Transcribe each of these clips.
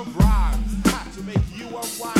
of rhymes, hot to make you unwind.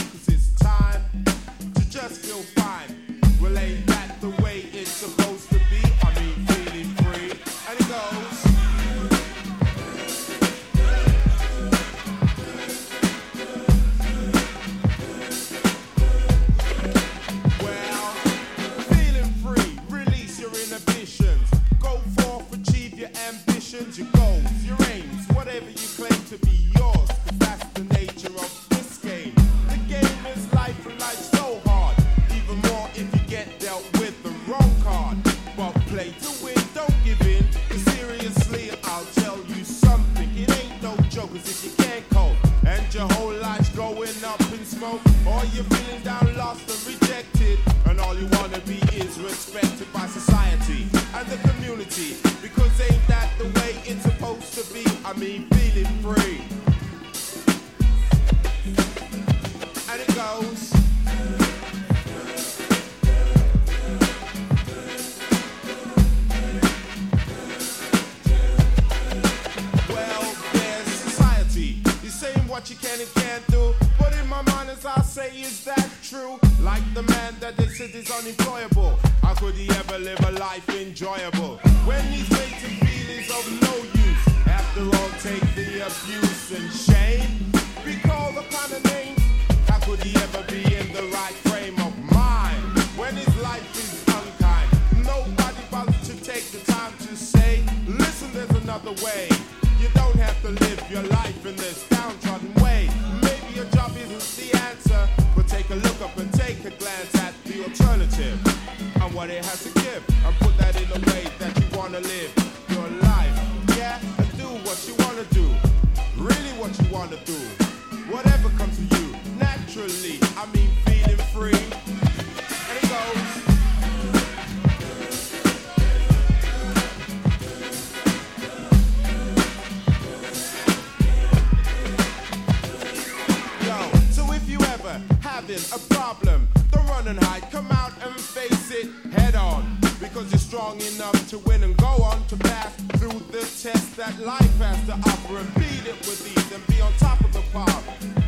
And all you wanna be is respected by society and the community. Like the man that they said is unemployable. How could he ever live a life enjoyable? When he's made to feel is of no use. After all, take the abuse and shame. Be called upon a name. How could he ever be in the right frame of mind? When his life is unkind. Nobody bothers to take the time to say, listen, there's another way. You don't have to live your life in this downtrodden way. Maybe your job isn't the answer, a look up and take a glance at the alternative and what it has to give, and put that in a way that you wanna live your life. Yeah, and do what you wanna do, really what you wanna do, whatever comes to you naturally. Having a problem, don't run and hide, come out and face it head on. Because you're strong enough to win and go on to pass through the test that life has to offer. And beat it with ease and be on top of the pile